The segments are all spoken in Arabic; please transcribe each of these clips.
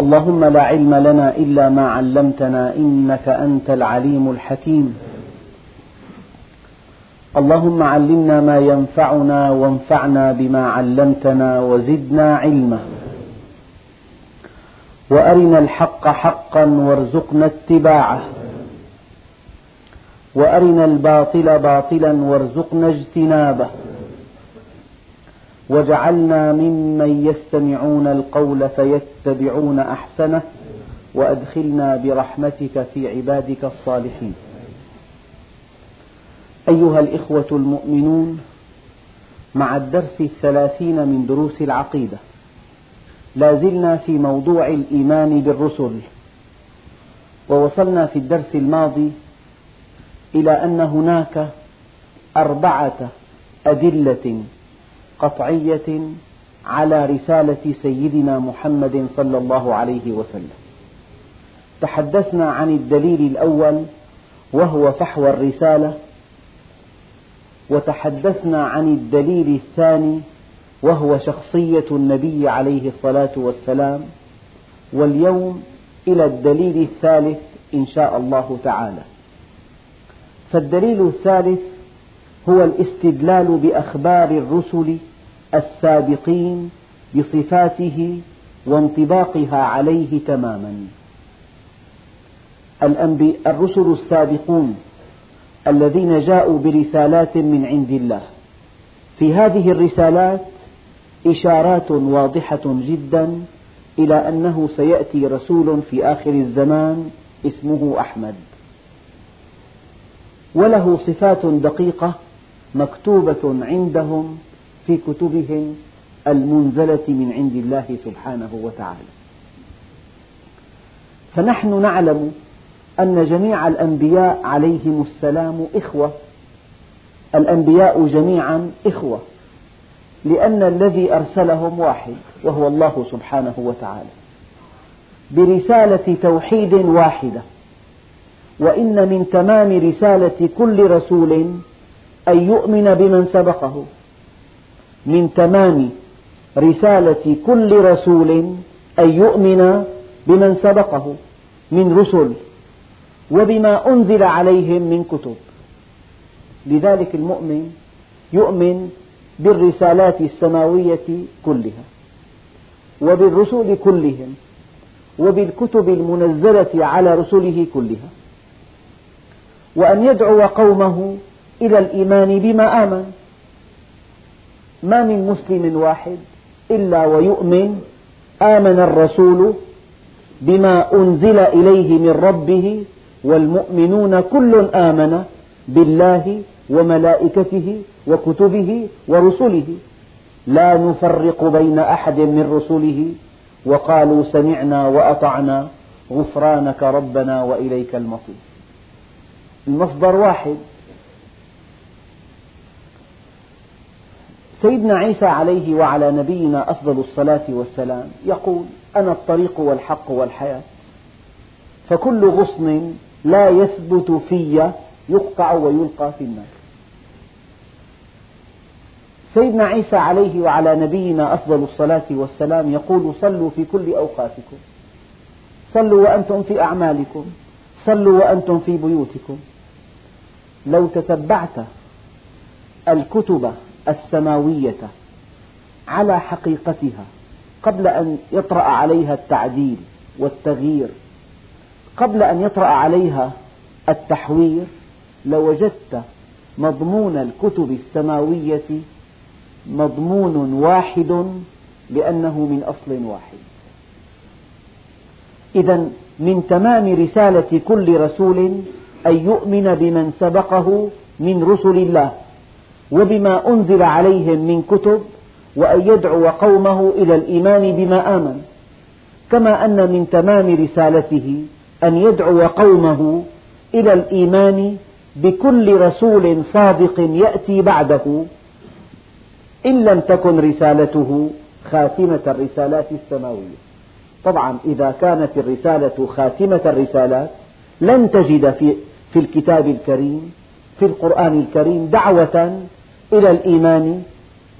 اللهم لا علم لنا إلا ما علمتنا إنك أنت العليم الحكيم. اللهم علمنا ما ينفعنا وانفعنا بما علمتنا وزدنا علما. وأرنا الحق حقا وارزقنا اتباعه. وأرنا الباطل باطلا وارزقنا اجتنابه. واجعلنا ممن يستمعون القول فيتبعون أحسنه وأدخلنا برحمتك في عبادك الصالحين. أيها الإخوة المؤمنون مع الدرس الثلاثين من دروس العقيدة لا زلنا في موضوع الإيمان بالرسل ووصلنا في الدرس الماضي إلى أن هناك أربعة أدلة قطعية على رسالة سيدنا محمد صلى الله عليه وسلم. تحدثنا عن الدليل الأول وهو فحوى الرسالة وتحدثنا عن الدليل الثاني وهو شخصية النبي عليه الصلاة والسلام واليوم إلى الدليل الثالث إن شاء الله تعالى. فالدليل الثالث هو الاستدلال بأخبار الرسل السابقين بصفاته وانطباقها عليه تماما. الرسل السابقون الذين جاءوا برسالات من عند الله. في هذه الرسالات إشارات واضحة جدا إلى أنه سيأتي رسول في آخر الزمان اسمه أحمد. وله صفات دقيقة مكتوبة عندهم في كتبهم المنزلة من عند الله سبحانه وتعالى. فنحن نعلم أن جميع الأنبياء عليهم السلام إخوة. الأنبياء جميعا إخوة لأن الذي أرسلهم واحد وهو الله سبحانه وتعالى. برسالة توحيد واحدة. وإن من تمام رسالة كل رسول أن يؤمن بمن سبقه. من تمام رسالة كل رسول أن يؤمن بمن سبقه من رسل وبما أنزل عليهم من كتب. لذلك المؤمن يؤمن بالرسالات السماوية كلها وبالرسل كلهم وبالكتب المنزلة على رسله كلها. وأن يدعو قومه إلى الإيمان بما آمن ما من مسلم واحد إلا ويؤمن آمن الرسول بما أنزل إليه من ربه والمؤمنون كل آمن بالله وملائكته وكتبه ورسله. لا نفرق بين أحد من رسله. وقالوا سمعنا وأطعنا. غفرانك ربنا وإليك المصير. المصدر واحد. سيدنا عيسى عليه وعلى نبينا أفضل الصلاة والسلام يقول أنا الطريق والحق والحياة. فكل غصن لا يثبت في يقطع ويلقى في النار. سيدنا عيسى عليه وعلى نبينا أفضل الصلاة والسلام يقول صلوا في كل أوقاتكم. صلوا وأنتم في أعمالكم. صلوا وأنتم في بيوتكم. لو تتبعت الكتب السماوية على حقيقتها قبل أن يطرأ عليها التعديل والتغيير. قبل أن يطرأ عليها التحوير لوجدت مضمون الكتب السماوية مضمون واحد لأنه من أصل واحد. إذا من تمام رسالة كل رسول أن يؤمن بمن سبقه من رسل الله. وبما أنزل عليهم من كتب وأن يدعو قومه إلى الإيمان بما آمن. كما أن من تمام رسالته أن يدعو قومه إلى الإيمان بكل رسول صادق يأتي بعده. إن لم تكن رسالته خاتمة الرسالات السماوية. طبعا إذا كانت الرسالة خاتمة الرسالات لن تجد في, في الكتاب الكريم في القرآن الكريم دعوة إلى الإيمان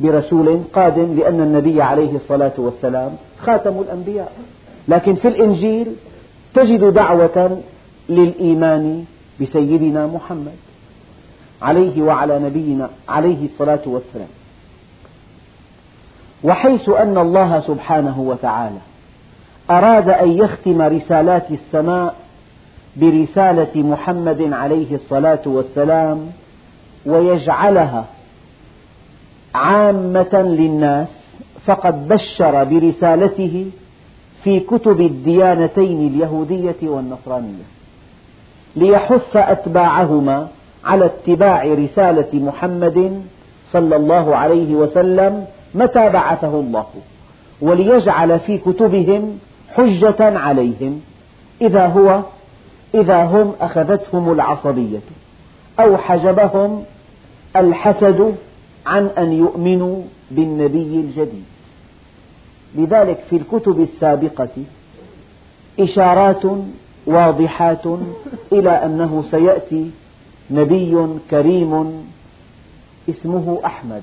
برسول قادم لأن النبي عليه الصلاة والسلام خاتم الأنبياء. لكن في الإنجيل تجد دعوة للإيمان بسيدنا محمد عليه وعلى نبينا عليه الصلاة والسلام. وحيث أن الله سبحانه وتعالى أراد أن يختم رسالات السماء برسالة محمد عليه الصلاة والسلام ويجعلها عامة للناس فقد بشر برسالته في كتب الديانتين اليهودية والنصرانية ليحث أتباعهما على اتباع رسالة محمد صلى الله عليه وسلم متى بعثه الله وليجعل في كتبهم حجة عليهم إذا هو إذا هم أخذتهم العصبية أو حجبهم الحسد عن أن يؤمنوا بالنبي الجديد. لذلك في الكتب السابقة إشارات واضحات إلى أنه سيأتي نبي كريم اسمه أحمد.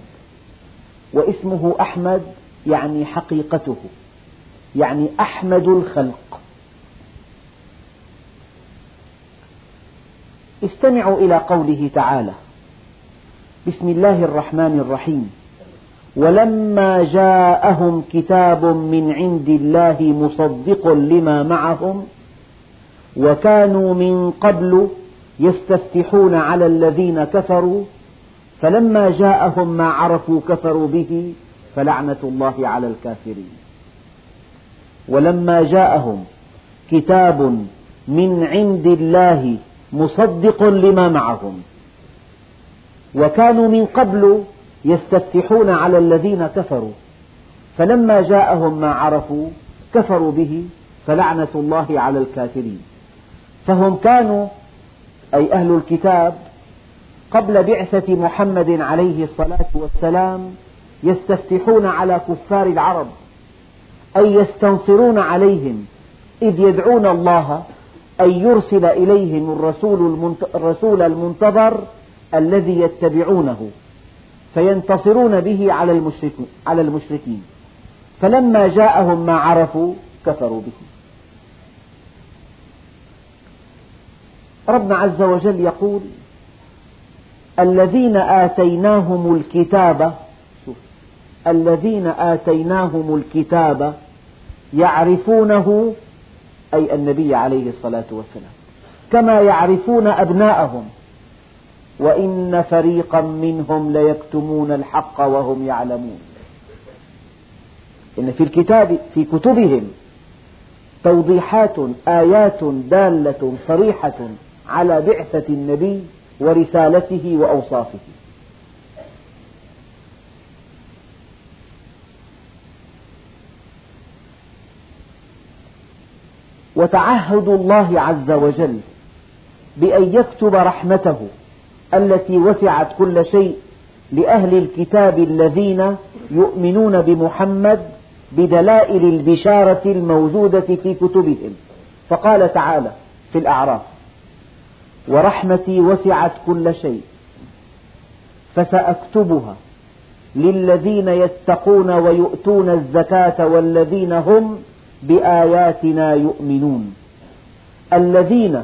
واسمه أحمد يعني حقيقته يعني أحمد الخلق. استمعوا إلى قوله تعالى بسم الله الرحمن الرحيم. ولما جاءهم كتاب من عند الله مصدق لما معهم وكانوا من قبل يستفتحون على الذين كفروا فلما جاءهم ما عرفوا كفروا به فلعنة الله على الكافرين. ولما جاءهم كتاب من عند الله مصدق لما معهم وكانوا من قبل يستفتحون على الذين كفروا. فلما جاءهم ما عرفوا كفروا به فلعنة الله على الكافرين. فهم كانوا أي أهل الكتاب قبل بعثة محمد عليه الصلاة والسلام يستفتحون على كفار العرب أي يستنصرون عليهم إذ يدعون الله أن يرسل إليهم الرسول المنتظر الذي يتبعونه فينتصرون به على المشركين. فلما جاءهم ما عرفوا كفروا به. ربنا عز وجل يقول الذين آتيناهم الكتاب الذين آتيناهم الكتاب يعرفونه أي النبي عليه الصلاة والسلام كما يعرفون أبناءهم. وإن فريقا منهم ليكتمون الحق وهم يعلمون. إن في الكتاب في كتبهم توضيحات آيات دالة صريحة على بعثة النبي ورسالته وأوصافه. وتعهد الله عز وجل بأن يكتب رحمته التي وسعت كل شيء لأهل الكتاب الذين يؤمنون بمحمد بدلائل البشارة الموجودة في كتبهم. فقال تعالى في الأعراف ورحمتي وسعت كل شيء فسأكتبها للذين يتقون ويؤتون الزكاة والذين هم بآياتنا يؤمنون. الذين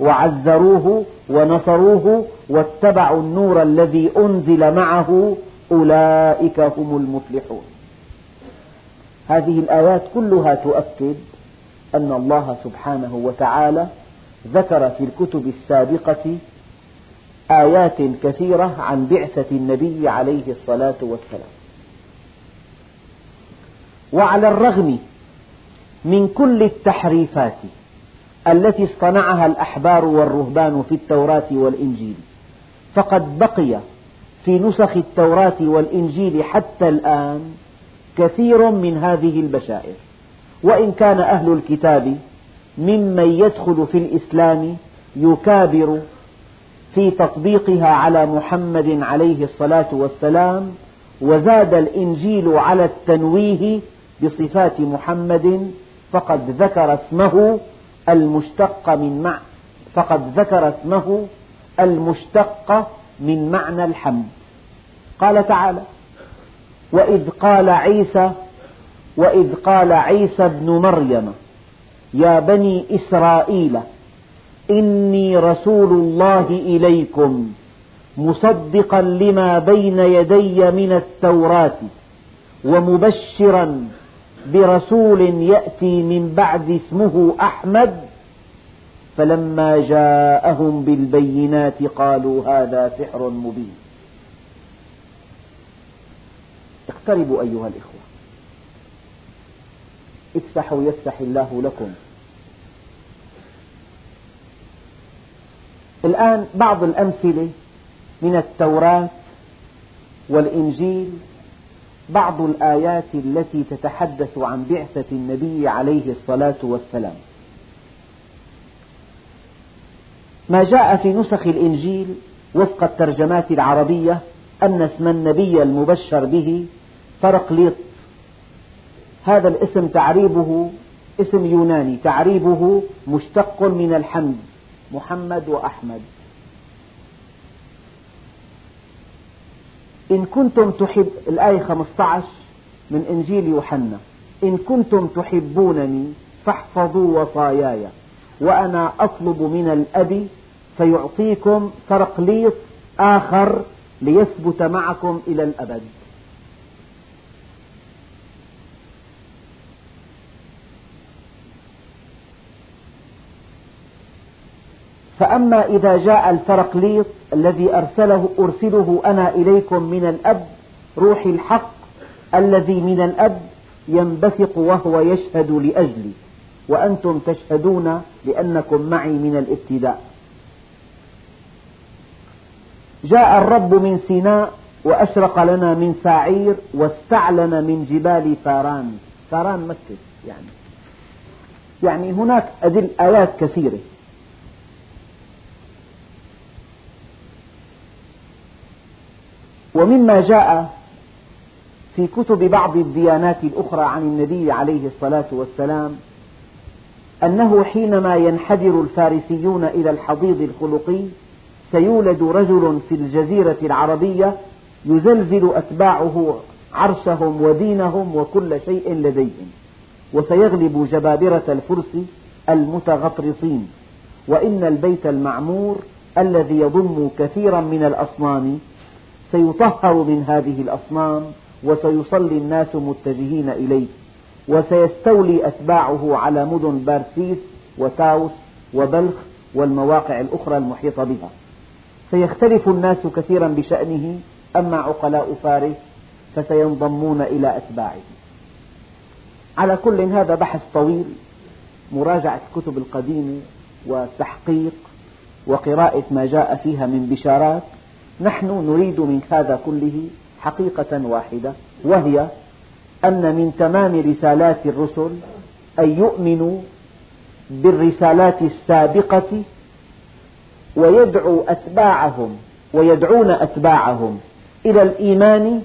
وعزروه ونصروه واتبعوا النور الذي أنزل معه أولئك هم المفلحون. هذه الآيات كلها تؤكد أن الله سبحانه وتعالى ذكر في الكتب السابقة آيات كثيرة عن بعثة النبي عليه الصلاة والسلام. وعلى الرغم من كل التحريفات التي اصطنعها الأحبار والرهبان في التوراة والإنجيل. فقد بقي في نسخ التوراة والإنجيل حتى الآن كثير من هذه البشائر. وإن كان أهل الكتاب ممن يدخل في الإسلام يكابر في تطبيقها على محمد عليه الصلاة والسلام وزاد الإنجيل على التنويه بصفات محمد فقد ذكر اسمه المشتق من مع فقد ذكر اسمه المشتق من معنى الحمد. قال تعالى وإذ قال عيسى وإذ قال عيسى ابن مريم يا بني إسرائيل إني رسول الله إليكم مصدقا لما بين يدي من التوراة ومبشرا برسول يأتي من بعد اسمه أحمد فلما جاءهم بالبينات قالوا هذا سحر مبين. اقتربوا أيها الإخوة. افسحوا يفسح الله لكم. الآن بعض الأمثلة من التوراة والإنجيل بعض الآيات التي تتحدث عن بعثة النبي عليه الصلاة والسلام. ما جاء في نسخ الإنجيل وفق الترجمات العربية أن اسم النبي المبشر به فرقليط هذا الاسم تعريبه اسم يوناني تعريبه مشتق من الحمد محمد وأحمد. إن كنتم تحب الآية 15 من إنجيل يوحنا. إن كنتم تحبونني فاحفظوا وصاياي وأنا أطلب من الأب فيعطيكم فرقليط آخر ليثبت معكم إلى الأبد. فأما إذا جاء الفرقليط الذي أرسله أرسله أنا إليكم من الأب روح الحق الذي من الأب ينبثق وهو يشهد لأجلي وأنتم تشهدون لأنكم معي من الابتداء. جاء الرب من سيناء وأشرق لنا من ساعير واستعلن من جبال فاران. فاران مكة يعني. يعني هناك أدل آيات كثيرة. ومما جاء في كتب بعض الديانات الأخرى عن النبي عليه الصلاة والسلام أنه حينما ينحدر الفارسيون إلى الحضيض الخلقي سيولد رجل في الجزيرة العربية يزلزل أتباعه عرشهم ودينهم وكل شيء لديهم وسيغلب جبابرة الفرس المتغطرسين وإن البيت المعمور الذي يضم كثيرا من الأصنام سيطهر من هذه الأصنام وسيصلي الناس متجهين إليه وسيستولي أتباعه على مدن بارسيس وتاوس وبلخ والمواقع الأخرى المحيطة بها. سيختلف الناس كثيرا بشأنه أما عقلاء فارس فسينضمون إلى أتباعه. على كل هذا بحث طويل مراجعة الكتب القديمة والتحقيق وقراءة ما جاء فيها من بشارات نحن نريد من هذا كله حقيقة واحدة وهي أن من تمام رسالات الرسل أن يؤمنوا بالرسالات السابقة ويدعو أتباعهم ويدعون أتباعهم إلى الإيمان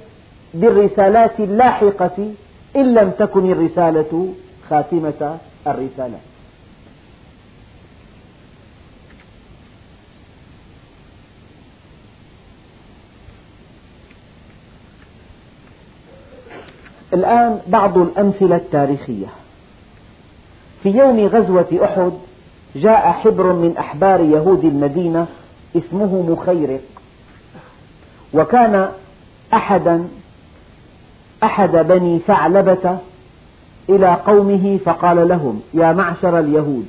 بالرسالات اللاحقة إن لم تكن الرسالة خاتمة الرسالات الآن بعض الأمثلة التاريخية. في يوم غزوة أحد جاء حبر من أحبار يهود المدينة اسمه مخيرق. وكان أحدا أحد بني ثعلبة إلى قومه فقال لهم يا معشر اليهود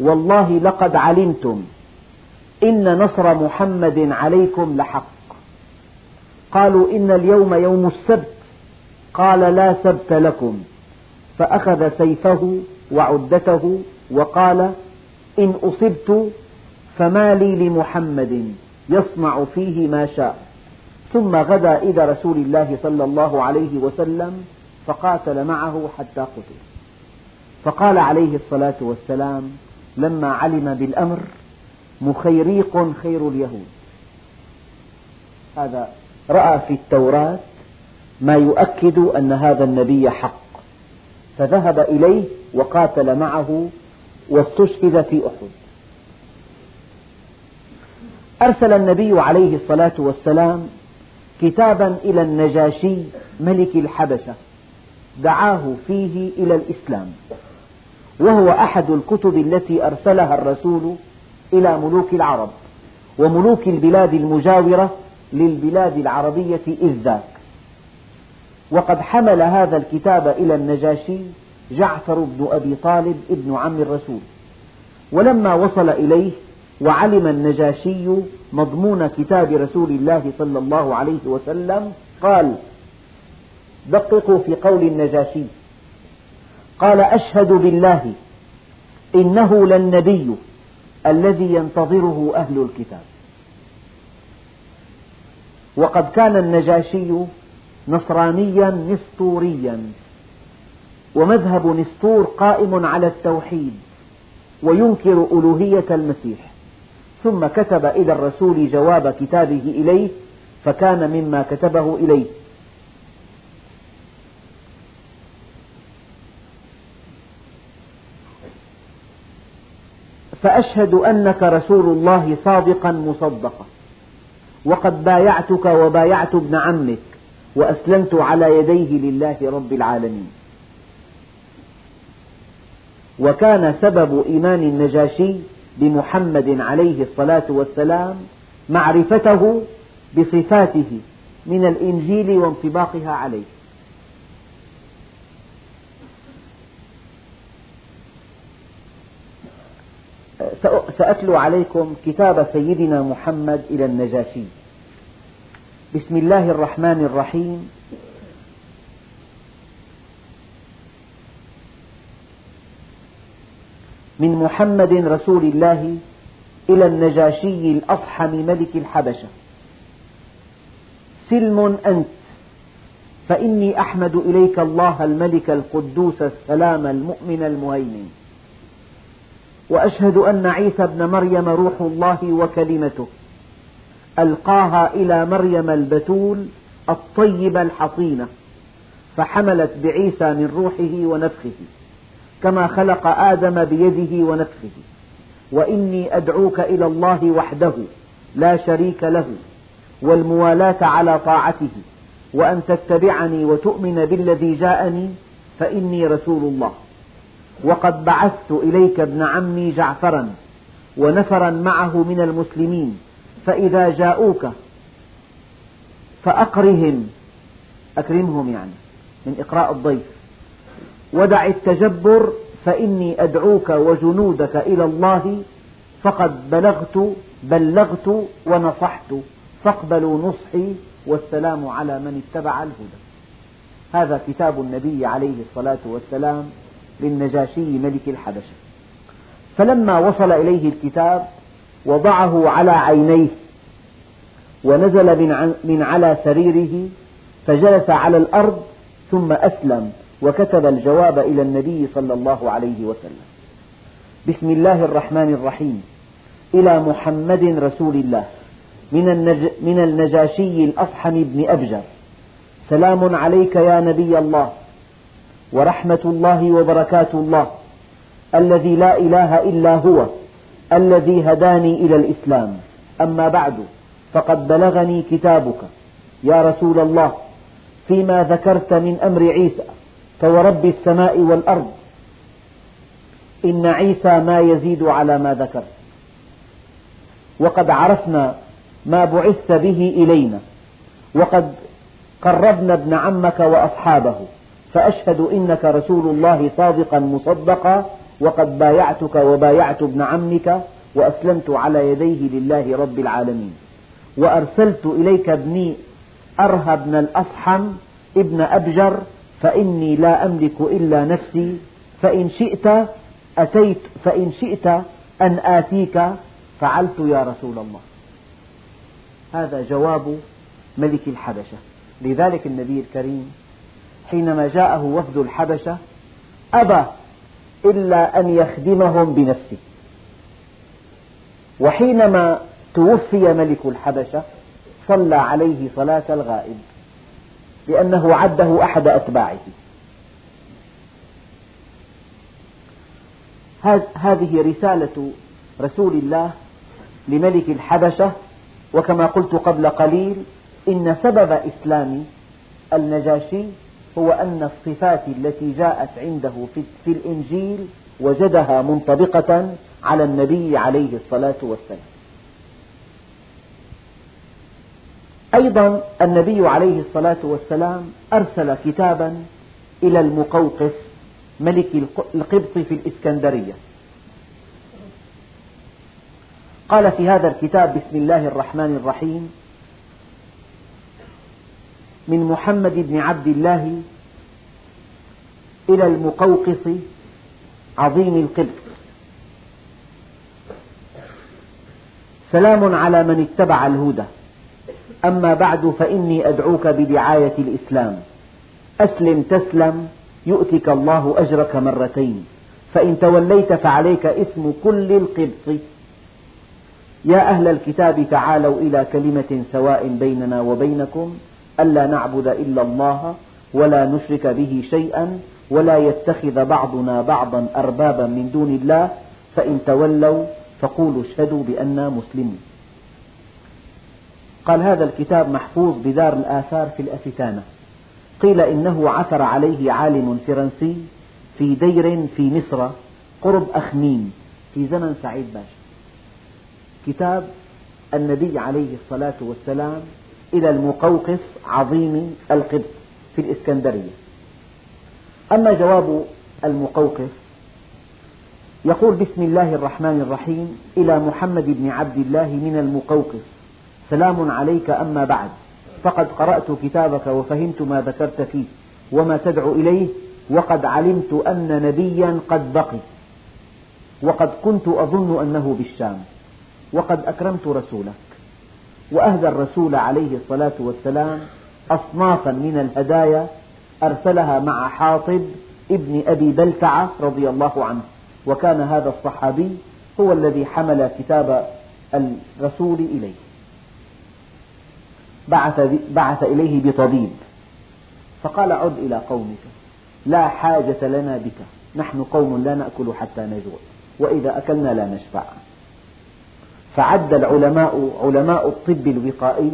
والله لقد علمتم إن نصر محمد عليكم لحق. قالوا إن اليوم يوم السبت. قال لا سبت لكم. فأخذ سيفه وعدته وقال إن أصبت فما لي لمحمد يصنع فيه ما شاء. ثم غدا إلى رسول الله صلى الله عليه وسلم فقاتل معه حتى قتل. فقال عليه الصلاة والسلام لما علم بالأمر مخيريق خير اليهود. هذا رأى في التوراة ما يؤكد أن هذا النبي حق. فذهب إليه وقاتل معه واستشهد في أحد. أرسل النبي عليه الصلاة والسلام كتابا إلى النجاشي ملك الحبشة دعاه فيه إلى الإسلام وهو أحد الكتب التي أرسلها الرسول إلى ملوك العرب وملوك البلاد المجاورة للبلاد العربية إذ ذاك. وقد حمل هذا الكتاب إلى النجاشي جعفر بن أبي طالب ابن عم الرسول. ولما وصل إليه وعلم النجاشي مضمون كتاب رسول الله صلى الله عليه وسلم قال دققوا في قول النجاشي. قال أشهد بالله إنه للنبي الذي ينتظره أهل الكتاب. وقد كان النجاشي نصرانيا نسطوريا ومذهب نسطور قائم على التوحيد وينكر ألوهية المسيح. ثم كتب إلى الرسول جواب كتابه إليه فكان مما كتبه إليه. فأشهد أنك رسول الله صادقا مصدقا. وقد بايعتك وبايعت ابن عمك. وأسلمت على يديه لله رب العالمين. وكان سبب إيمان النجاشي بمحمد عليه الصلاة والسلام معرفته بصفاته من الإنجيل وانطباقها عليه. سأتلو عليكم كتاب سيدنا محمد إلى النجاشي. بسم الله الرحمن الرحيم. من محمد رسول الله إلى النجاشي الأصحم ملك الحبشة. سلم أنت فإني أحمد إليك الله الملك القدوس السلام المؤمن المهيمن. وأشهد أن عيسى ابن مريم روح الله وكلمته. ألقاها إلى مريم البتول الطيبة الحصينة فحملت بعيسى من روحه ونفخه كما خلق آدم بيده ونفخه وإني أدعوك إلى الله وحده لا شريك له والموالاة على طاعته وأن تتبعني وتؤمن بالذي جاءني فإني رسول الله. وقد بعثت إليك ابن عمي جعفرا ونفرا معه من المسلمين فإذا جاءوك فأقرهم أكرمهم يعني من إقراء الضيف. ودع التجبر فإني أدعوك وجنودك إلى الله فقد بلغت بلغت ونصحت. فاقبلوا نصحي والسلام على من اتبع الهدى. هذا كتاب النبي عليه الصلاة والسلام للنجاشي ملك الحبشة. فلما وصل إليه الكتاب وضعه على عينيه ونزل من على سريره فجلس على الأرض ثم أسلم وكتب الجواب إلى النبي صلى الله عليه وسلم. بسم الله الرحمن الرحيم. إلى محمد رسول الله. من, النج من النجاشي الأصحم بن أبجر. سلام عليك يا نبي الله. ورحمة الله وبركات الله. الذي لا إله إلا هو. الذي هداني إلى الإسلام. أما بعد فقد بلغني كتابك. يا رسول الله فيما ذكرت من أمر عيسى فورب السماء والأرض. إن عيسى ما يزيد على ما ذكرت وقد عرفنا ما بعثت به إلينا. وقد قربنا ابن عمك وأصحابه. فأشهد إنك رسول الله صادقا مصدقا وقد بايعتك وبايعت ابن عمك وأسلمت على يديه لله رب العالمين. وأرسلت إليك ابني أرهى بن الأصحم ابن أبجر فإني لا أملك إلا نفسي فإن شئت أتيت فإن شئت أن آتيك فعلت يا رسول الله. هذا جواب ملك الحبشة. لذلك النبي الكريم حينما جاءه وفد الحبشة أبى إلا أن يخدمهم بنفسه. وحينما توفي ملك الحبشة صلى عليه صلاة الغائب لأنه عده أحد أتباعه. هذه رسالة رسول الله لملك الحبشة وكما قلت قبل قليل إن سبب إسلام النجاشي هو أن الصفات التي جاءت عنده في الإنجيل وجدها منطبقة على النبي عليه الصلاة والسلام. أيضا النبي عليه الصلاة والسلام أرسل كتابا إلى المقوقس ملك القبط في الإسكندرية. قال في هذا الكتاب بسم الله الرحمن الرحيم من محمد بن عبد الله إلى المقوقس عظيم القبط سلام على من اتبع الهدى. أما بعد فإني أدعوك بدعاية الإسلام. أسلم تسلم يؤتك الله أجرك مرتين. فإن توليت فعليك إثم كل القبط. يا أهل الكتاب تعالوا إلى كلمة سواء بيننا وبينكم. ألا نعبد إلا الله ولا نشرك به شيئا ولا يتخذ بعضنا بعضا أربابا من دون الله فإن تولوا فقولوا اشهدوا بأننا مسلمون. قال هذا الكتاب محفوظ بدار الآثار في الأفتانة. قيل إنه عثر عليه عالم فرنسي في دير في مصر قرب أخميم في زمن سعيد باشا. كتاب النبي عليه الصلاة والسلام إلى المقوقس عظيم القبط في الإسكندرية. أما جواب المقوقس يقول بسم الله الرحمن الرحيم إلى محمد بن عبد الله من المقوقس سلام عليك أما بعد فقد قرأت كتابك وفهمت ما ذكرت فيه وما تدعو إليه وقد علمت أن نبيا قد بقي وقد كنت أظن أنه بالشام وقد أكرمت رسولك وأهدى الرسول عليه الصلاة والسلام أصنافا من الهدايا أرسلها مع حاطب ابن أبي بلتعة رضي الله عنه. وكان هذا الصحابي هو الذي حمل كتاب الرسول إليه. بعث, بعث إليه بطبيب. فقال عد إلى قومك. لا حاجة لنا بك. نحن قوم لا نأكل حتى نجوع. وإذا أكلنا لا نشبع. فعد العلماء علماء الطب الوقائي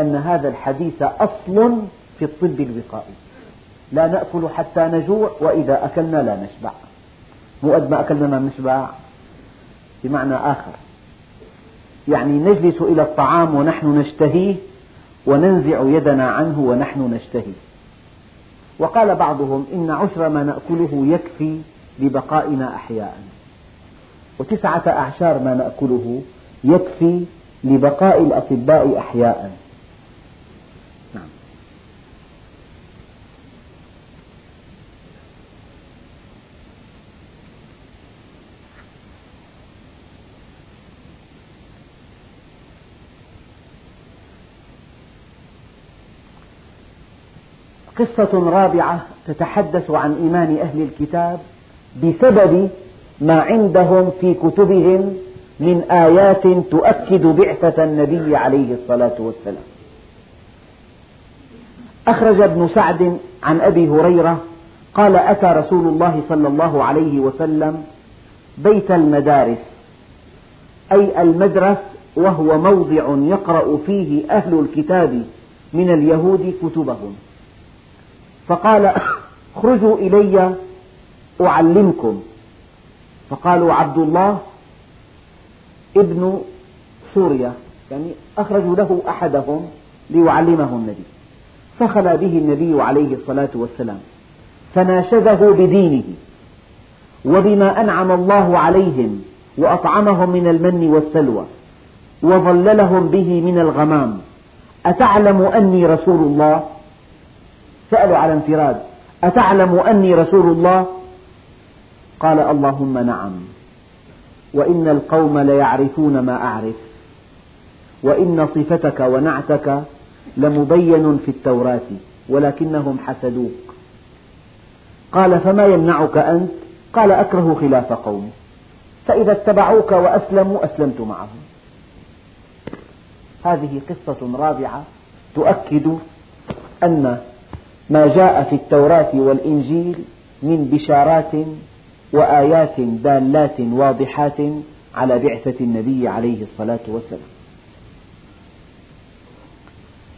أن هذا الحديث أصل في الطب الوقائي. لا نأكل حتى نجوع وإذا أكلنا لا نشبع. مو قد ما أكلنا ما نشبع بمعنى آخر. يعني نجلس إلى الطعام ونحن نشتهيه وننزع يدنا عنه ونحن نشتهي وقال بعضهم إن عشر ما نأكله يكفي لبقائنا أحياء. وتسعة أعشار ما نأكله يكفي لبقاء الأطباء أحياء نعم. قصة رابعة تتحدث عن إيمان أهل الكتاب بسبب ما عندهم في كتبهم من آيات تؤكد بعثة النبي عليه الصلاة والسلام. أخرج ابن سعد عن أبي هريرة قال أتى رسول الله صلى الله عليه وسلم بيت المدارس أي المدرس وهو موضع يقرأ فيه أهل الكتاب من اليهود كتبهم. فقال اخرجوا إلي أعلمكم. فقالوا عبد الله ابن سوريا يعني أخرجوا له أحدهم ليعلمه النبي. فخلى به النبي عليه الصلاة والسلام. فناشده بدينه. وبما أنعم الله عليهم وأطعمهم من المن والسلوى وظللهم به من الغمام. أتعلم أني رسول الله؟ سألوا على انفراد. أتعلم أني رسول الله؟ قال اللهم نعم. وإن القوم ليعرفون ما أعرف. وإن صفتك ونعتك لمبين في التوراة ولكنهم حسدوك. قال فما يمنعك أنت؟ قال أكره خلاف قومي فإذا اتبعوك وأسلموا أسلمت معهم. هذه قصة رابعة تؤكد أن ما جاء في التوراة والإنجيل من بشارات وآيات دالات واضحات على بعثة النبي عليه الصلاة والسلام.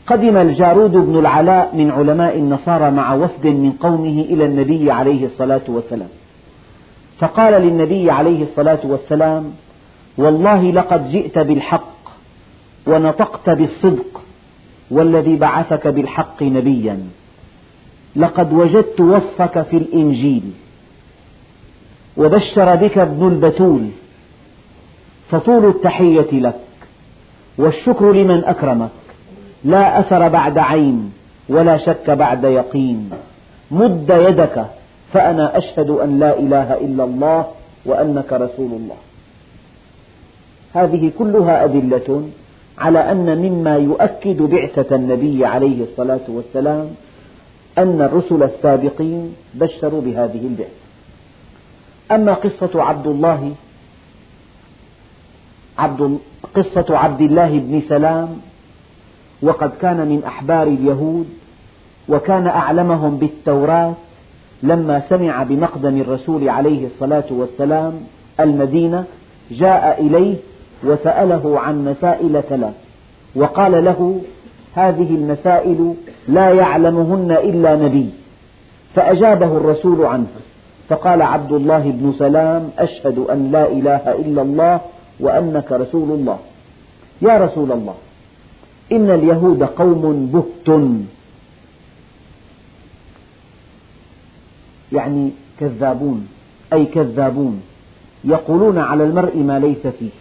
قدم الجارود بن العلاء من علماء النصارى مع وفد من قومه إلى النبي عليه الصلاة والسلام. فقال للنبي عليه الصلاة والسلام والله لقد جئت بالحق ونطقت بالصدق والذي بعثك بالحق نبيا. لقد وجدت وصفك في الإنجيل. وبشر بك ابن البتول فطول التحية لك والشكر لمن أكرمك لا أثر بعد عين ولا شك بعد يقين. مد يدك فأنا أشهد أن لا إله إلا الله وأنك رسول الله. هذه كلها أدلة على أن مما يؤكد بعثة النبي عليه الصلاة والسلام أن الرسل السابقين بشروا بهذه البعثة. أما قصة عبد الله عبد قصة عبد الله بن سلام وقد كان من أحبار اليهود وكان أعلمهم بالتوراة لما سمع بمقدم الرسول عليه الصلاة والسلام المدينة جاء إليه وسأله عن مسائل ثلاث وقال له هذه المسائل لا يعلمهن إلا نبي فأجابه الرسول عنها. فقال عبد الله بن سلام أشهد أن لا إله إلا الله وأنك رسول الله. يا رسول الله إن اليهود قوم بهت. يعني كذابون أي كذابون يقولون على المرء ما ليس فيه.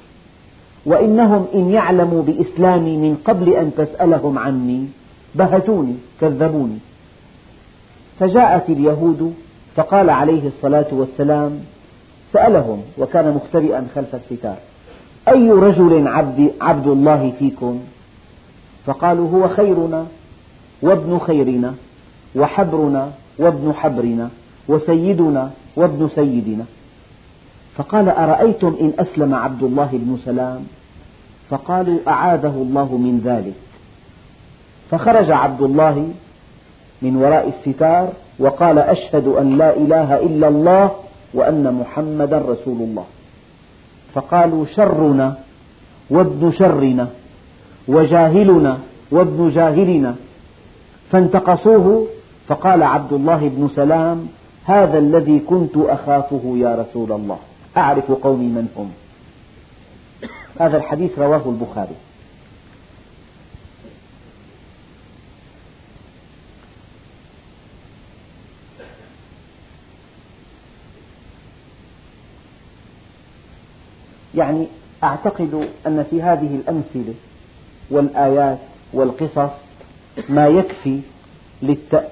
وإنهم إن يعلموا بإسلامي من قبل أن تسألهم عني بهتوني كذبوني. فجاءت اليهود فقال عليه الصلاة والسلام سألهم وكان مختبئا خلف الستار أي رجل عبد, عبد الله فيكم؟ فقالوا هو خيرنا وابن خيرنا وحبرنا وابن حبرنا وسيدنا وابن سيدنا. فقال أرأيتم إن أسلم عبد الله بن سلام؟ فقالوا أعاذه الله من ذلك. فخرج عبد الله من وراء الستار وقال أشهد أن لا إله إلا الله وأن محمدا رسول الله. فقالوا شرنا وابن شرنا وجاهلنا وابن جاهلنا. فانتقصوه فقال عبد الله بن سلام هذا الذي كنت أخافه يا رسول الله. أعرف قومي من هم. هذا الحديث رواه البخاري. يعني أعتقد أن في هذه الأمثلة والآيات والقصص ما يكفي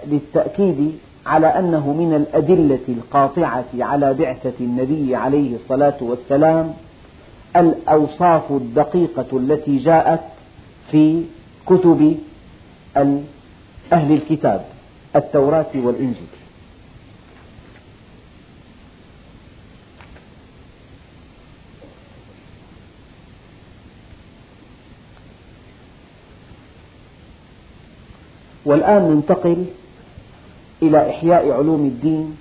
للتأكيد على أنه من الأدلة القاطعة على بعثة النبي عليه الصلاة والسلام الأوصاف الدقيقة التي جاءت في كتب أهل الكتاب التوراة والإنجيل. والآن ننتقل إلى إحياء علوم الدين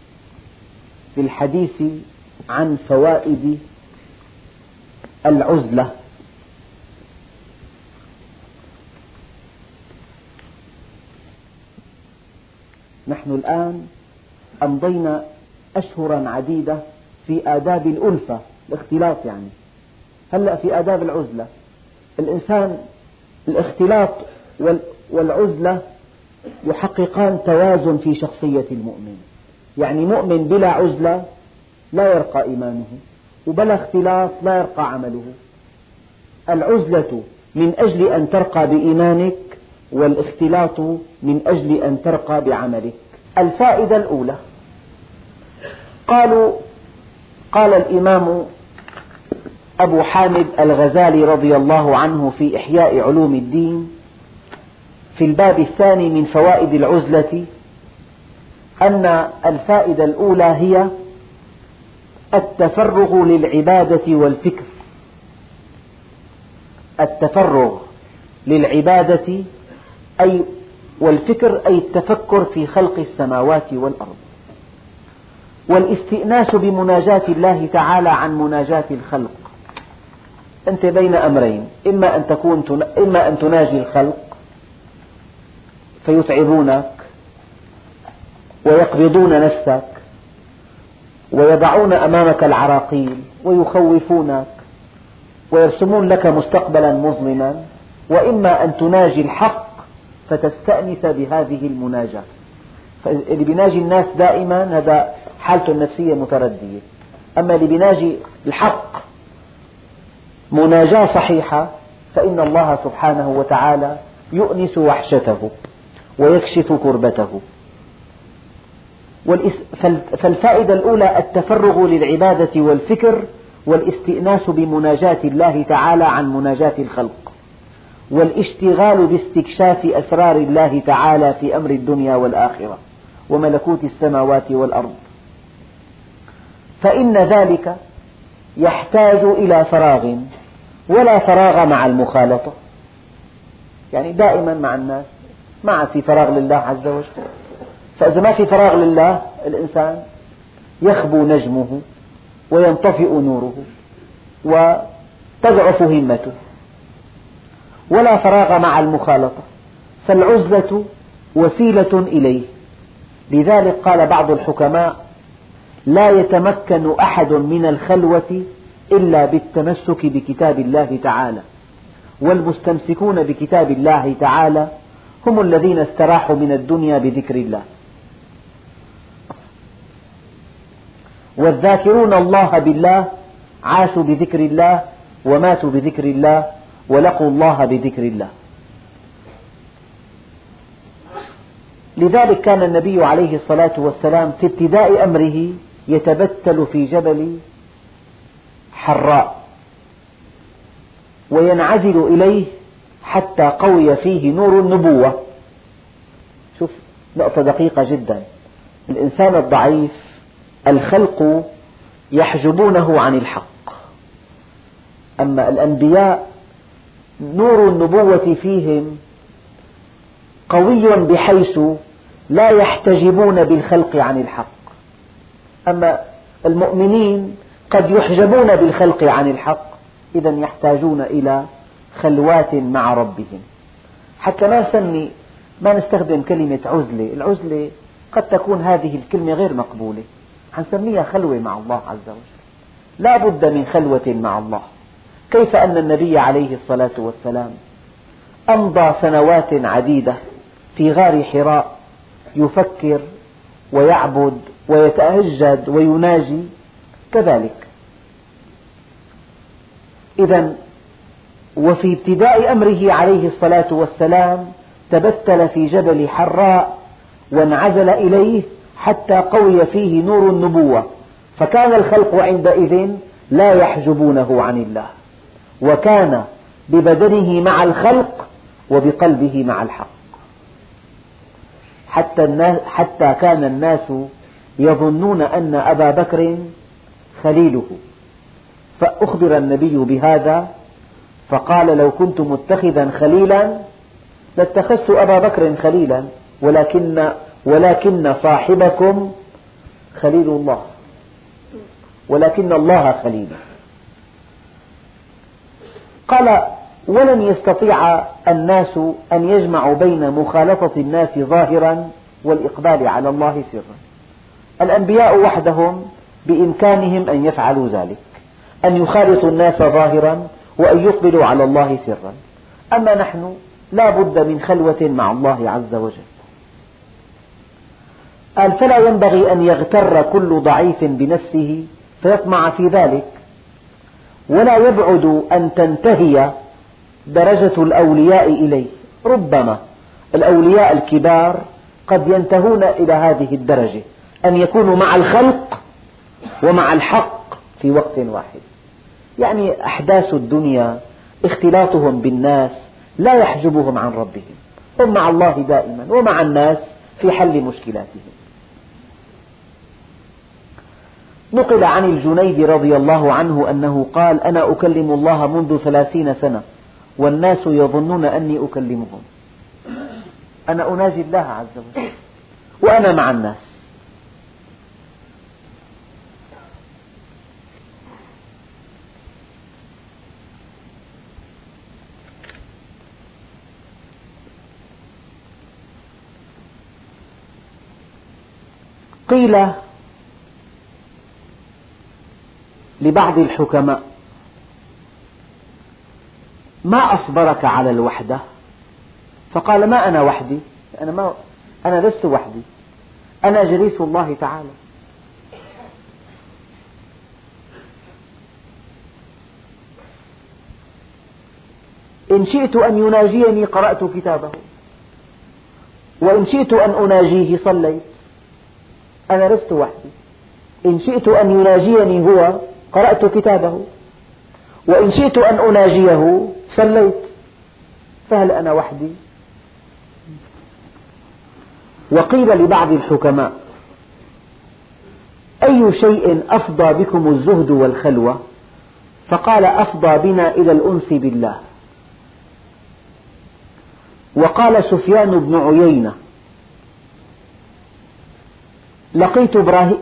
في الحديث عن فوائد العزلة. نحن الآن أمضينا أشهرا عديدة في آداب الألفة الاختلاط يعني. هلأ في آداب العزلة الإنسان الاختلاط والعزلة يحققان توازن في شخصية المؤمن. يعني مؤمن بلا عزلة لا يرقى إيمانه وبلا اختلاط لا يرقى عمله. العزلة من أجل أن ترقى بإيمانك والاختلاط من أجل أن ترقى بعملك. الفائدة الأولى. قالوا قال الإمام أبو حامد الغزالي رضي الله عنه في إحياء علوم الدين في الباب الثاني من فوائد العزلة أن الفائدة الأولى هي التفرغ للعبادة والفكر. التفرغ للعبادة أي والفكر أي التفكر في خلق السماوات والأرض. والاستئناس بمناجاة الله تعالى عن مناجاة الخلق. أنت بين أمرين إما أن, تكون إما أن تناجي الخلق فيتعبونك ويقبضون نفسك ويضعون أمامك العراقيل ويخوفونك ويرسمون لك مستقبلا مظلما وإما أن تناجي الحق فتستأنس بهذه المناجاة. اللي بيناجي الناس دائما هذا حالته النفسية متردية. أما اللي بيناجي الحق مناجاة صحيحة فإن الله سبحانه وتعالى يؤنس وحشته. ويكشف كربته. فالفائدة الأولى التفرغ للعبادة والفكر والاستئناس بمناجاة الله تعالى عن مناجاة الخلق والاشتغال باستكشاف أسرار الله تعالى في أمر الدنيا والآخرة وملكوت السماوات والأرض. فإن ذلك يحتاج إلى فراغ ولا فراغ مع المخالطة. يعني دائما مع الناس ما عاد في فراغ لله عز وجل. فإذا ما في فراغ لله الإنسان يخبو نجمه وينطفئ نوره وتضعف همته. ولا فراغ مع المخالطة فالعزلة وسيلة إليه. لذلك قال بعض الحكماء لا يتمكن أحد من الخلوة إلا بالتمسك بكتاب الله تعالى والمستمسكون بكتاب الله تعالى هم الذين استراحوا من الدنيا بذكر الله. والذاكرون الله بالله عاشوا بذكر الله وماتوا بذكر الله ولقوا الله بذكر الله. لذلك كان النبي عليه الصلاة والسلام في ابتداء أمره يتبتل في جبل حراء وينعزل إليه حتى قوي فيه نور النبوة. شوف نقطة دقيقة جدا. الإنسان الضعيف الخلق يحجبونه عن الحق. أما الأنبياء نور النبوة فيهم قوي بحيث لا يحتجبون بالخلق عن الحق. أما المؤمنين قد يحجبون بالخلق عن الحق إذا يحتاجون إلى خلوات مع ربهم. حتى ما نسمي ما نستخدم كلمة عزلة. العزلة قد تكون هذه الكلمة غير مقبولة. نسميها خلوة مع الله عز وجل. لا بد من خلوة مع الله. كيف أن النبي عليه الصلاة والسلام أمضى سنوات عديدة في غار حراء يفكر ويعبد ويتهجد ويناجي؟ كذلك. إذا وفي ابتداء أمره عليه الصلاة والسلام تبتل في جبل حراء وانعزل إليه حتى قوي فيه نور النبوة فكان الخلق عندئذ لا يحجبونه عن الله وكان ببدنه مع الخلق وبقلبه مع الحق. حتى, الناس حتى كان الناس يظنون أن أبا بكر خليله فأخبر النبي بهذا فقال لو كنت متخذا خليلا لاتخذت أبا بكر خليلا ولكن ولكن صاحبكم خليل الله. ولكن الله خليله قال ولن يستطيع الناس أن يجمعوا بين مخالطة الناس ظاهرا والإقبال على الله سرا. الأنبياء وحدهم بإمكانهم أن يفعلوا ذلك أن يخالطوا الناس ظاهرا وأن يقبلوا على الله سرا. أما نحن لا بد من خلوة مع الله عز وجل. قال فلا ينبغي أن يغتر كل ضعيف بنفسه فيطمع في ذلك. ولا يبعد أن تنتهي درجة الأولياء إليه. ربما الأولياء الكبار قد ينتهون إلى هذه الدرجة. أن يكونوا مع الخلق ومع الحق في وقت واحد. يعني أحداث الدنيا اختلاطهم بالناس لا يحجبهم عن ربهم هم مع الله دائما ومع الناس في حل مشكلاتهم. نقل عن الجنيد رضي الله عنه أنه قال أنا أكلم الله منذ ثلاثين سنة والناس يظنون أني أكلمهم. أنا أناجي الله عز وجل وأنا مع الناس. قيل لبعض الحكماء ما أصبرك على الوحدة؟ فقال ما أنا وحدي أنا, ما أنا لست وحدي أنا جليس الله تعالى. إن شئت أن يناجيني قرأت كتابه وإن شئت أن أناجيه صليت. أنا لست وحدي. إن شئت أن يناجيني هو قرأت كتابه. وإن شئت أن أناجيه صليت. فهل أنا وحدي؟ وقيل لبعض الحكماء أي شيء أفضى بكم الزهد والخلوة؟ فقال أفضى بنا إلى الأنس بالله. وقال سفيان بن عيينة لقيت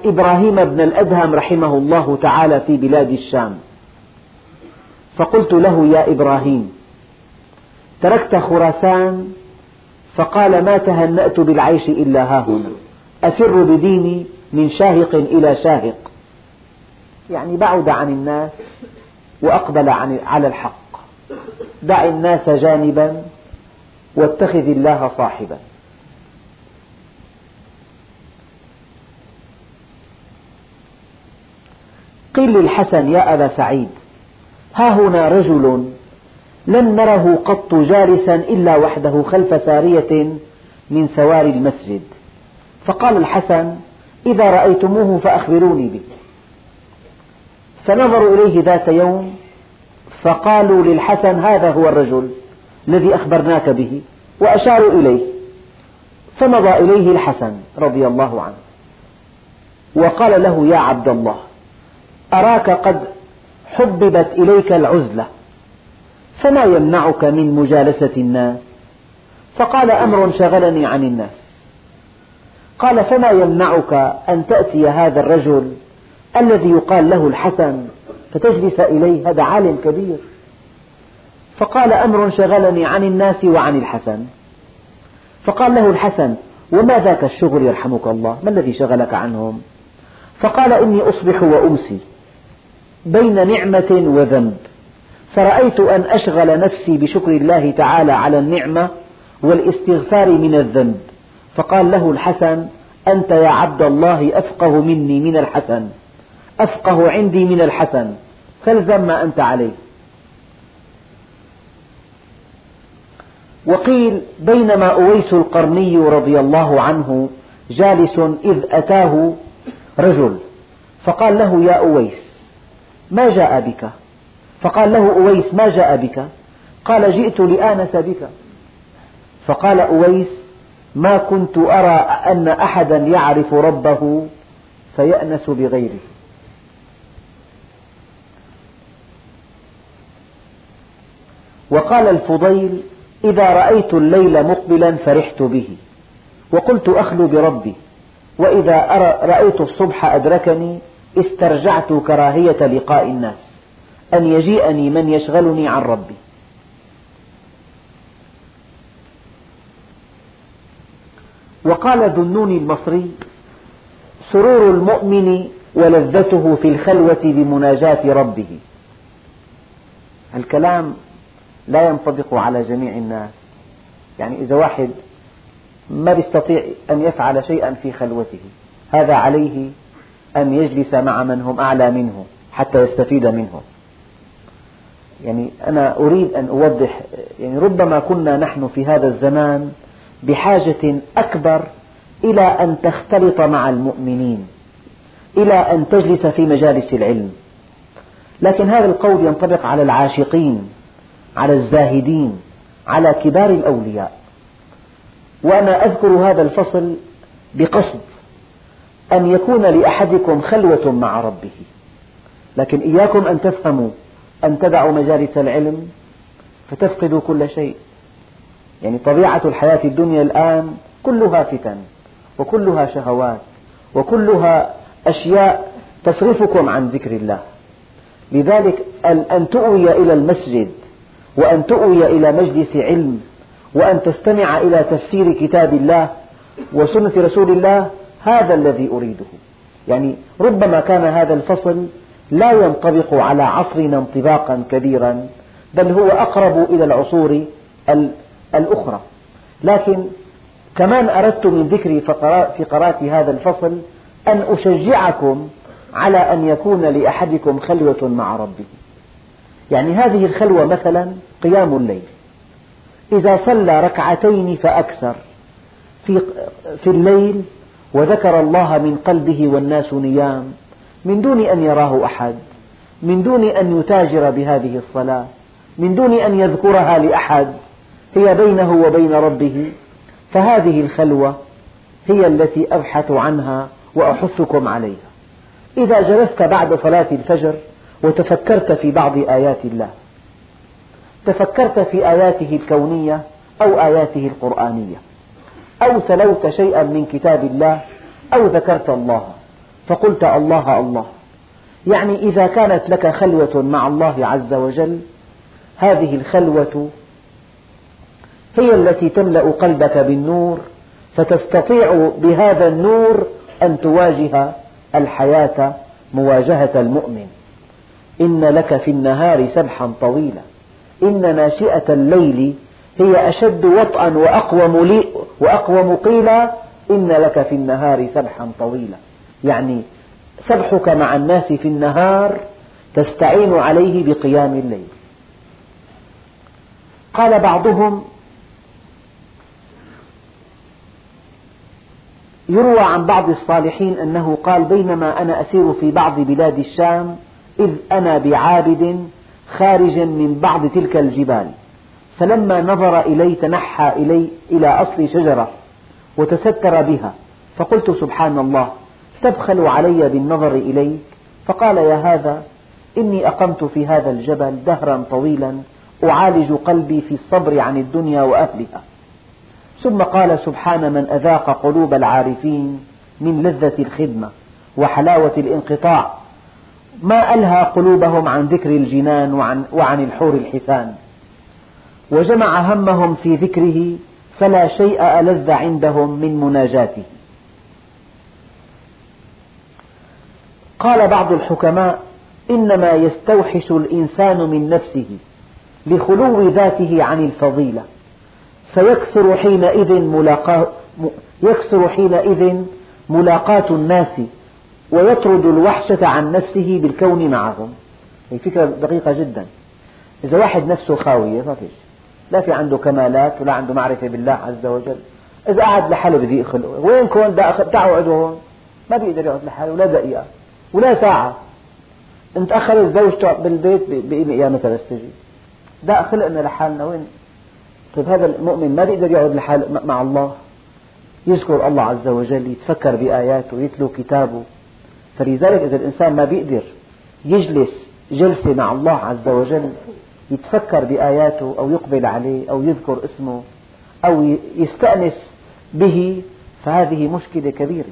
إبراهيم بن الأدهم رحمه الله تعالى في بلاد الشام. فقلت له يا إبراهيم تركت خراسان فقال ما تهنأت بالعيش إلا هاهنا أفر بديني من شاهق إلى شاهق. يعني بعد عن الناس وأقبل على الحق. دع الناس جانبا واتخذ الله صاحبا. قيل للحسن يا أبا سعيد ها هنا رجل لم نره قط جالسا إلا وحده خلف سارية من سواري المسجد. فقال الحسن إذا رأيتموه فأخبروني به. فنظروا إليه ذات يوم فقالوا للحسن هذا هو الرجل الذي أخبرناك به. وأشاروا إليه فمضى إليه الحسن رضي الله عنه وقال له يا عبد الله أراك قد حببت إليك العزلة فما يمنعك من مجالسة الناس؟ فقال أمر شغلني عن الناس. قال فما يمنعك أن تأتي هذا الرجل الذي يقال له الحسن فتجلس إليه؟ هذا عالم كبير. فقال أمر شغلني عن الناس وعن الحسن. فقال له الحسن وما ذاك الشغل يرحمك الله؟ ما الذي شغلك عنهم؟ فقال إني أصبح وأمسي. بين نعمة وذنب. فرأيت أن أشغل نفسي بشكر الله تعالى على النعمة والاستغفار من الذنب. فقال له الحسن أنت يا عبد الله أفقه مني من الحسن. أفقه عندي من الحسن. فالزم ما أنت عليه. وقيل بينما أويس القرني رضي الله عنه جالس إذ أتاه رجل. فقال له يا أويس ما جاء بك؟ فقال له أويس ما جاء بك؟ قال جئت لآنس بك. فقال أويس ما كنت أرى أن أحدا يعرف ربه فيأنس بغيره. وقال الفضيل إذا رأيت الليل مقبلا فرحت به وقلت أخلو بربي وإذا رأيت الصبح أدركني استرجعت كراهية لقاء الناس. أن يجيئني من يشغلني عن ربي. وقال ذنون المصري سرور المؤمن ولذته في الخلوة بمناجاة ربه. الكلام لا ينطبق على جميع الناس. يعني إذا واحد ما يستطيع أن يفعل شيئا في خلوته هذا عليه أن يجلس مع من هم أعلى منه حتى يستفيد منهم يعني أنا أريد أن أوضح يعني ربما كنا نحن في هذا الزمان بحاجة أكبر إلى أن تختلط مع المؤمنين إلى أن تجلس في مجالس العلم. لكن هذا القول ينطبق على العاشقين على الزاهدين على كبار الأولياء. وأنا أذكر هذا الفصل بقصد. أن يكون لأحدكم خلوة مع ربه. لكن إياكم أن تفهموا أن تدعوا مجالس العلم فتفقدوا كل شيء. يعني طبيعة الحياة الدنيا الآن كلها فتن وكلها شهوات وكلها أشياء تصرفكم عن ذكر الله. لذلك أن تؤوي إلى المسجد وأن تؤوي إلى مجلس علم وأن تستمع إلى تفسير كتاب الله وسنة رسول الله هذا الذي أريده. يعني ربما كان هذا الفصل لا ينطبق على عصرنا انطباقا كبيرا بل هو أقرب إلى العصور الأخرى. لكن كمان أردت من ذكري في قراءة هذا الفصل أن أشجعكم على أن يكون لأحدكم خلوة مع ربه. يعني هذه الخلوة مثلا قيام الليل. إذا صلى ركعتين فأكثر. في, في الليل وذكر الله من قلبه والناس نيام من دون أن يراه أحد من دون أن يتاجر بهذه الصلاة من دون أن يذكرها لأحد هي بينه وبين ربه فهذه الخلوة هي التي أبحث عنها وأحثكم عليها. إذا جلست بعد صلاة الفجر وتفكرت في بعض آيات الله تفكرت في آياته الكونية أو آياته القرآنية أو تلوت شيئا من كتاب الله أو ذكرت الله فقلت الله الله. يعني إذا كانت لك خلوة مع الله عز وجل هذه الخلوة هي التي تملأ قلبك بالنور فتستطيع بهذا النور أن تواجه الحياة مواجهة المؤمن. إن لك في النهار سبحا طويلا إن ناشئة الليل هي أشد وطئا وأقوم, وأقوم قيلا إن لك في النهار سبحا طويلا. يعني سبحك مع الناس في النهار تستعين عليه بقيام الليل. قال بعضهم يروى عن بعض الصالحين أنه قال بينما أنا أسير في بعض بلاد الشام إذ أنا بعابد خارج من بعض تلك الجبال. فلما نظر إلي تنحى إلي إلى أصل شجرة وتستر بها فقلت سبحان الله تبخل علي بالنظر إليك؟ فقال يا هذا إني أقمت في هذا الجبل دهرا طويلا أعالج قلبي في الصبر عن الدنيا وأهلها. ثم قال سبحان من أذاق قلوب العارفين من لذة الخدمة وحلاوة الانقطاع ما ألهى قلوبهم عن ذكر الجنان وعن, وعن الحور الحسان. وجمع همهم في ذكره فلا شيء ألذ عندهم من مناجاته. قال بعض الحكماء إنما يستوحش الإنسان من نفسه لخلو ذاته عن الفضيلة فيكثر حينئذ ملاقاة يكثر حينئذ ملاقاة الناس ويطرد الوحشة عن نفسه بالكون معهم. هي فكرة دقيقة جدا. إذا واحد نفسه خاوية ما فيش لا في عنده كمالات ولا عنده معرفة بالله عز وجل. إذا قعد لحاله بده يخلق وين كون تعوا هون. ما بيقدر يقعد لحاله ولا دقيقة ولا ساعة. إن تأخرت زوجته بالبيت بقيم قيامتها بستجي ده خلقنا لحالنا. وين؟ طيب هذا المؤمن ما بيقدر يقعد لحاله مع الله. يذكر الله عز وجل يتفكر بآياته يتلو كتابه. فلذلك إذا الإنسان ما بيقدر يجلس جلسة مع الله عز وجل يتفكر بآياته أو يقبل عليه أو يذكر اسمه أو يستأنس به فهذه مشكلة كبيرة.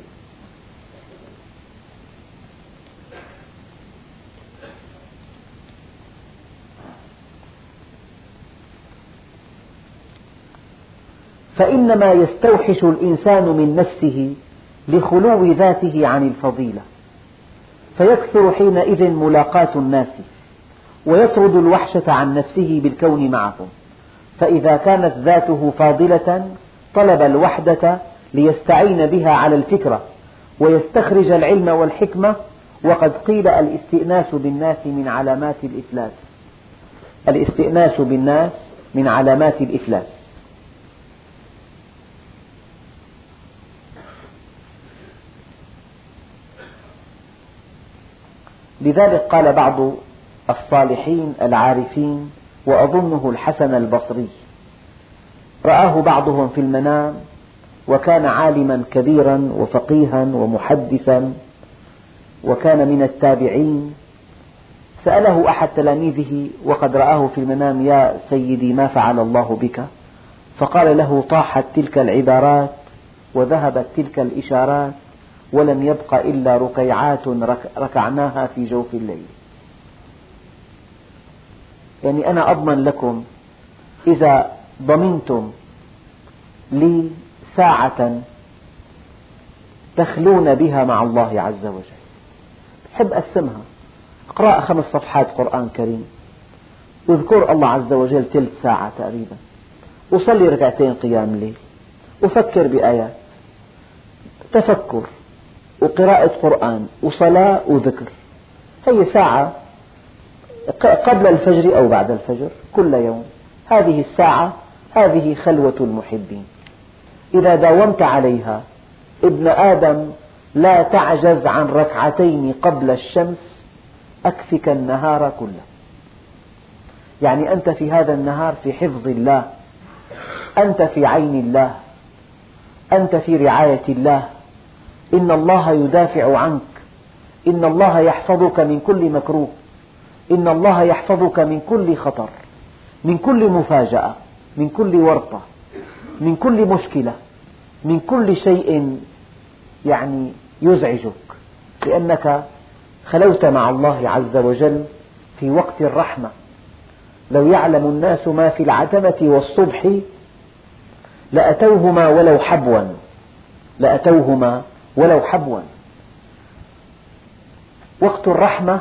فإنما يستوحش الإنسان من نفسه لخلو ذاته عن الفضيلة فيكثر حينئذ ملاقاة الناس. ويطرد الوحشة عن نفسه بالكون معهم فإذا كانت ذاته فاضلة طلب الوحدة ليستعين بها على الفكرة ويستخرج العلم والحكمة وقد قيل الاستئناس بالناس من علامات الإفلاس. الاستئناس بالناس من علامات الإفلاس. لذلك قال بعض الصالحين العارفين وأظنه الحسن البصري. رآه بعضهم في المنام وكان عالما كبيرا وفقيها ومحدثا وكان من التابعين. سأله أحد تلاميذه وقد رآه في المنام يا سيدي ما فعل الله بك؟ فقال له طاحت تلك العبارات وذهبت تلك الإشارات ولم يبق إلا ركيعات ركعناها في جوف الليل. يعني أنا أضمن لكم إذا ضمنتم لي ساعة تخلون بها مع الله عز وجل. أحب أقسمها. اقرأ خمس صفحات قرآن كريم. واذكر الله عز وجل ثلث ساعة تقريبا. وصلي ركعتين قيام الليل. وفكر بآيات. تفكر. وقراءة قرآن. وصلاة وذكر. هي ساعة قبل الفجر أو بعد الفجر كل يوم. هذه الساعة هذه خلوة المحبين. إذا داومت عليها ابن آدم لا تعجز عن ركعتين قبل الشمس أكفك النهار كله. يعني أنت في هذا النهار في حفظ الله أنت في عين الله أنت في رعاية الله. إن الله يدافع عنك إن الله يحفظك من كل مكروه. إن الله يحفظك من كل خطر من كل مفاجأة من كل ورطة من كل مشكلة من كل شيء يعني يزعجك لأنك خلوت مع الله عز وجل في وقت الرحمة. لو يعلم الناس ما في العتمة والصبح لأتوهما ولو حبوا لأتوهما ولو حبوا. وقت الرحمة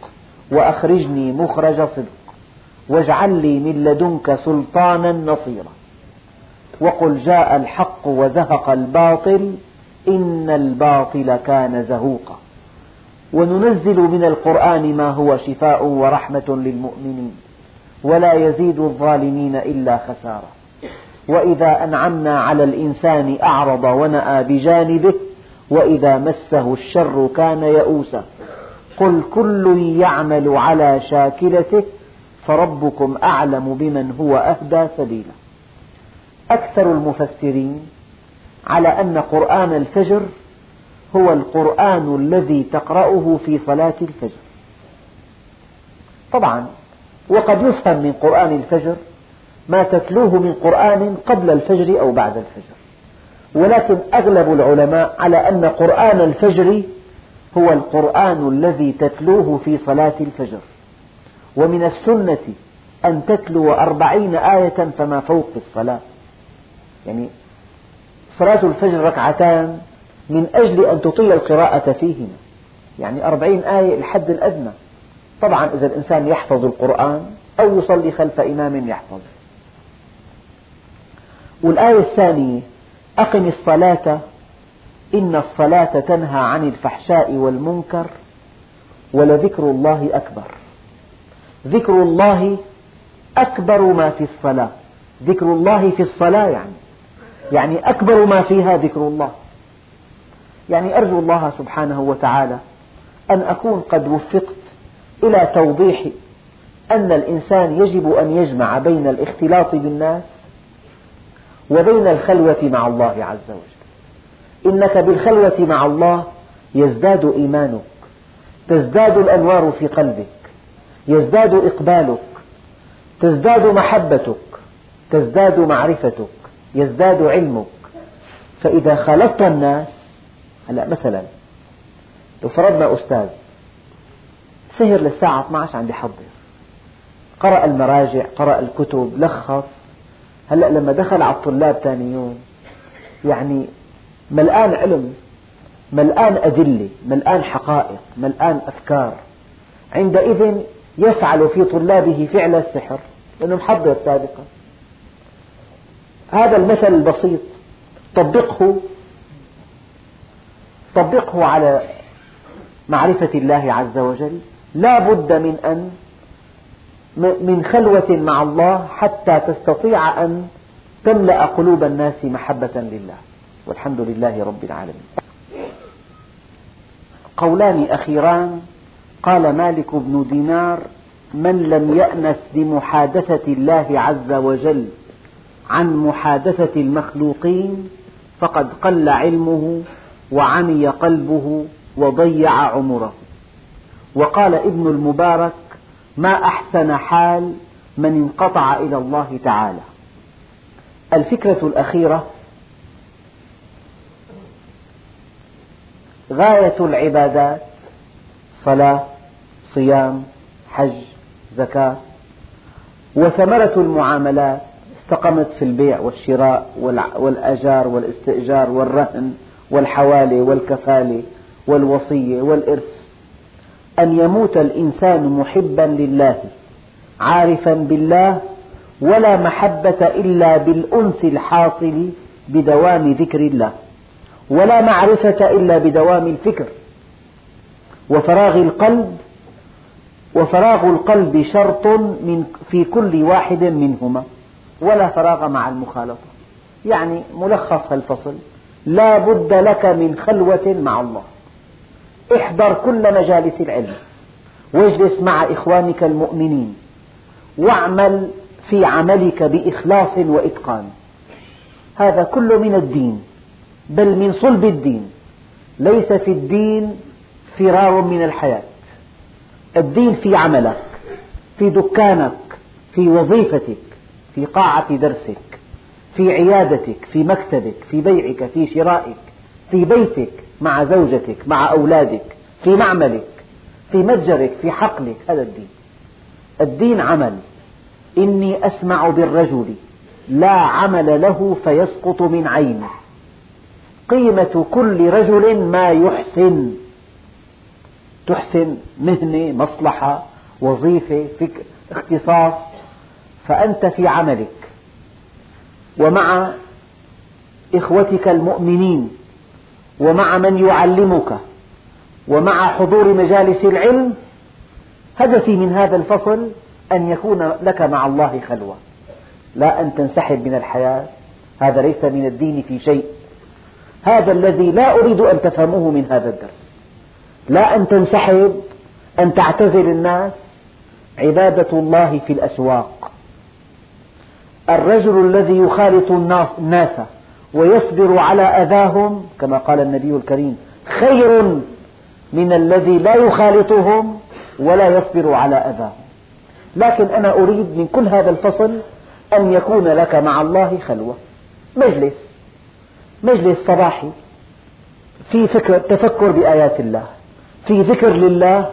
وأخرجني مخرج صدق. واجعل لي من لدنك سلطانا نصيرا. وقل جاء الحق وزهق الباطل إن الباطل كان زهوقا. وننزل من القرآن ما هو شفاء ورحمة للمؤمنين. ولا يزيد الظالمين إلا خسارا. وإذا أنعمنا على الإنسان أعرض ونأى بجانبه وإذا مسه الشر كان يئوسا. قل كل يعمل على شاكلته فربكم أعلم بمن هو أهدى سبيلا. أكثر المفسرين على أن قرآن الفجر هو القرآن الذي تقرأه في صلاة الفجر. طبعا وقد يفهم من قرآن الفجر ما تتلوه من قرآن قبل الفجر أو بعد الفجر. ولكن أغلب العلماء على أن قرآن الفجر هو القرآن الذي تتلوه في صلاة الفجر. ومن السنة أن تتلو أربعين آية فما فوق الصلاة. يعني صلاة الفجر ركعتان من أجل أن تطيل القراءة فيهما. يعني أربعين آية الحد الأدنى. طبعا إذا الإنسان يحفظ القرآن أو يصلي خلف إمام يحفظ والآية الثانية أقم الصلاة إن الصلاة تنهى عن الفحشاء والمنكر ولذكر الله أكبر. ذكر الله أكبر ما في الصلاة. ذكر الله في الصلاة يعني. يعني أكبر ما فيها ذكر الله. يعني أرجو الله سبحانه وتعالى أن أكون قد وفقت إلى توضيح أن الإنسان يجب أن يجمع بين الاختلاط بالناس وبين الخلوة مع الله عز وجل. إنك بالخلوة مع الله يزداد إيمانك تزداد الأنوار في قلبك يزداد إقبالك تزداد محبتك تزداد معرفتك يزداد علمك. فإذا خالطت الناس هلا مثلا لو فرضنا أستاذ سهر للساعة 12 عم يحضر قرأ المراجع قرأ الكتب لخص هلا لما دخل على الطلاب ثاني يوم يعني ملآن علم ملآن أدلة ملآن حقائق ملآن أفكار. عندئذ يفعل في طلابه فعل السحر لأنه محضر سابقا. هذا المثل البسيط. طبقه طبقه على معرفة الله عز وجل. لا بد من أن من خلوة مع الله حتى تستطيع أن تملأ قلوب الناس محبة لله. والحمد لله رب العالمين. قولان أخيران قال مالك بن دينار من لم يأنس بمحادثة الله عز وجل عن محادثة المخلوقين فقد قل علمه وعمي قلبه وضيع عمره. وقال ابن المبارك ما أحسن حال من انقطع إلى الله تعالى. الفكرة الأخيرة غاية العبادات صلاة صيام حج زكاة. وثمرة المعاملات استقمت في البيع والشراء والأجار والاستئجار والرهن والحوالة والكفالة والوصية والإرث. أن يموت الإنسان محبا لله عارفا بالله ولا محبة إلا بالأنس الحاصل بدوام ذكر الله. ولا معرفة إلا بدوام الفكر. وفراغ القلب وفراغ القلب شرط من في كل واحد منهما ولا فراغ مع المخالطة. يعني ملخص الفصل لا بد لك من خلوة مع الله. احضر كل مجالس العلم واجلس مع إخوانك المؤمنين واعمل في عملك بإخلاص وإتقان. هذا كله من الدين. بل من صلب الدين. ليس في الدين فرار من الحياة. الدين في عملك في دكانك في وظيفتك في قاعة درسك في عيادتك في مكتبك في بيعك في شرائك في بيتك مع زوجتك مع أولادك في معملك في متجرك في حقلك. هذا الدين. الدين عمل. إني أسمع بالرجل لا عمل له فيسقط من عينه. قيمة كل رجل ما يحسن. تحسن مهنة مصلحة وظيفة فكر اختصاص. فأنت في عملك. ومع إخوتك المؤمنين ومع من يعلمك ومع حضور مجالس العلم هدفي من هذا الفصل أن يكون لك مع الله خلوة. لا أن تنسحب من الحياة. هذا ليس من الدين في شيء. هذا الذي لا أريد أن تفهموه من هذا الدرس. لا أن تنسحب أن تعتزل الناس. عبادة الله في الأسواق. الرجل الذي يخالط الناس ويصبر على أذاهم كما قال النبي الكريم خير من الذي لا يخالطهم ولا يصبر على أذاهم. لكن أنا أريد من كل هذا الفصل أن يكون لك مع الله خلوة. مجلس. مجلس صباحي في فكر تفكر بآيات الله في ذكر لله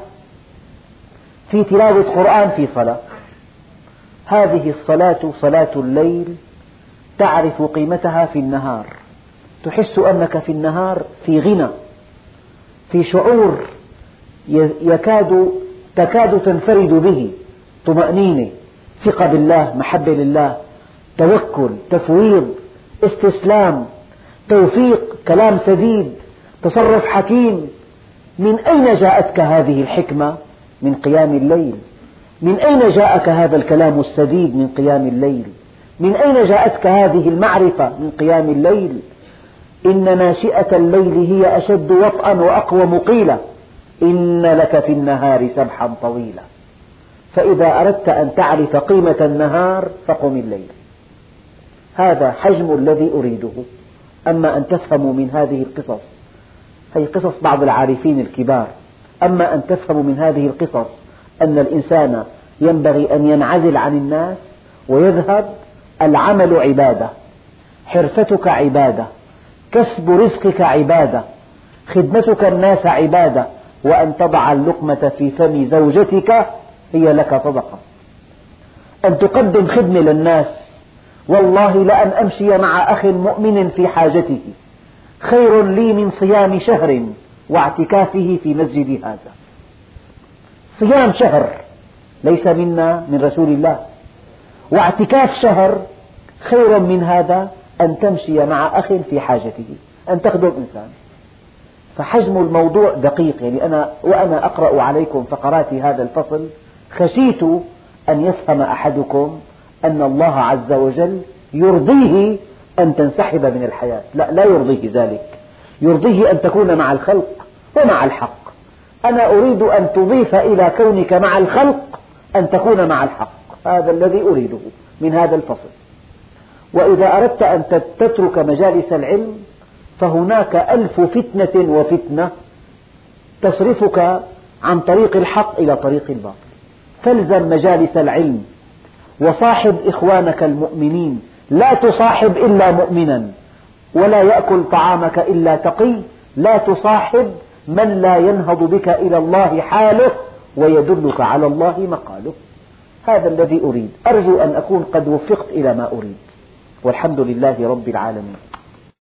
في تلاوة قرآن في صلاة. هذه الصلاة صلاة الليل تعرف قيمتها في النهار. تحس أنك في النهار في غنى في شعور يكاد تكاد تنفرد به طمأنينة ثقة بالله محبة لله توكل تفويض استسلام. توفيق كلام سديد تصرف حكيم. من أين جاءتك هذه الحكمة؟ من قيام الليل. من أين جاءك هذا الكلام السديد من قيام الليل؟ من أين جاءتك هذه المعرفة من قيام الليل؟ إن ناشئة الليل هي أشد وطئا وأقوى مقيلة. إن لك في النهار سبحا طويلا. فإذا أردت أن تعرف قيمة النهار فقم الليل. هذا حجم الذي أريده. أما أن تفهموا من هذه القصص هي قصص بعض العارفين الكبار أما أن تفهموا من هذه القصص أن الإنسان ينبغي أن ينعزل عن الناس ويذهب العمل عبادة حرفتك عبادة كسب رزقك عبادة خدمتك الناس عبادة وأن تضع اللقمة في فم زوجتك هي لك صدقة. أن تقدم خدمة للناس والله لأن أمشي مع أخ مؤمن في حاجته. خير لي من صيام شهر واعتكافه في مسجد هذا. صيام شهر ليس منا من رسول الله. واعتكاف شهر خير من هذا أن تمشي مع أخ في حاجته أن تخدم إنسان. فحجم الموضوع دقيق يعني أنا وأنا أقرأ عليكم فقرات هذا الفصل خشيت أن يفهم أحدكم أن الله عز وجل يرضيه أن تنسحب من الحياة. لا لا يرضيه ذلك. يرضيه أن تكون مع الخلق ومع الحق. أنا أريد أن تضيف إلى كونك مع الخلق أن تكون مع الحق. هذا الذي أريده من هذا الفصل. وإذا أردت أن تترك مجالس العلم فهناك ألف فتنة وفتنة تصرفك عن طريق الحق إلى طريق الباطل. فالزم مجالس العلم وصاحب إخوانك المؤمنين. لا تصاحب إلا مؤمنا. ولا يأكل طعامك إلا تقي. لا تصاحب من لا ينهض بك إلى الله حاله ويدلك على الله مقاله. هذا الذي أريد. أرجو أن أكون قد وفقت إلى ما أريد. والحمد لله رب العالمين.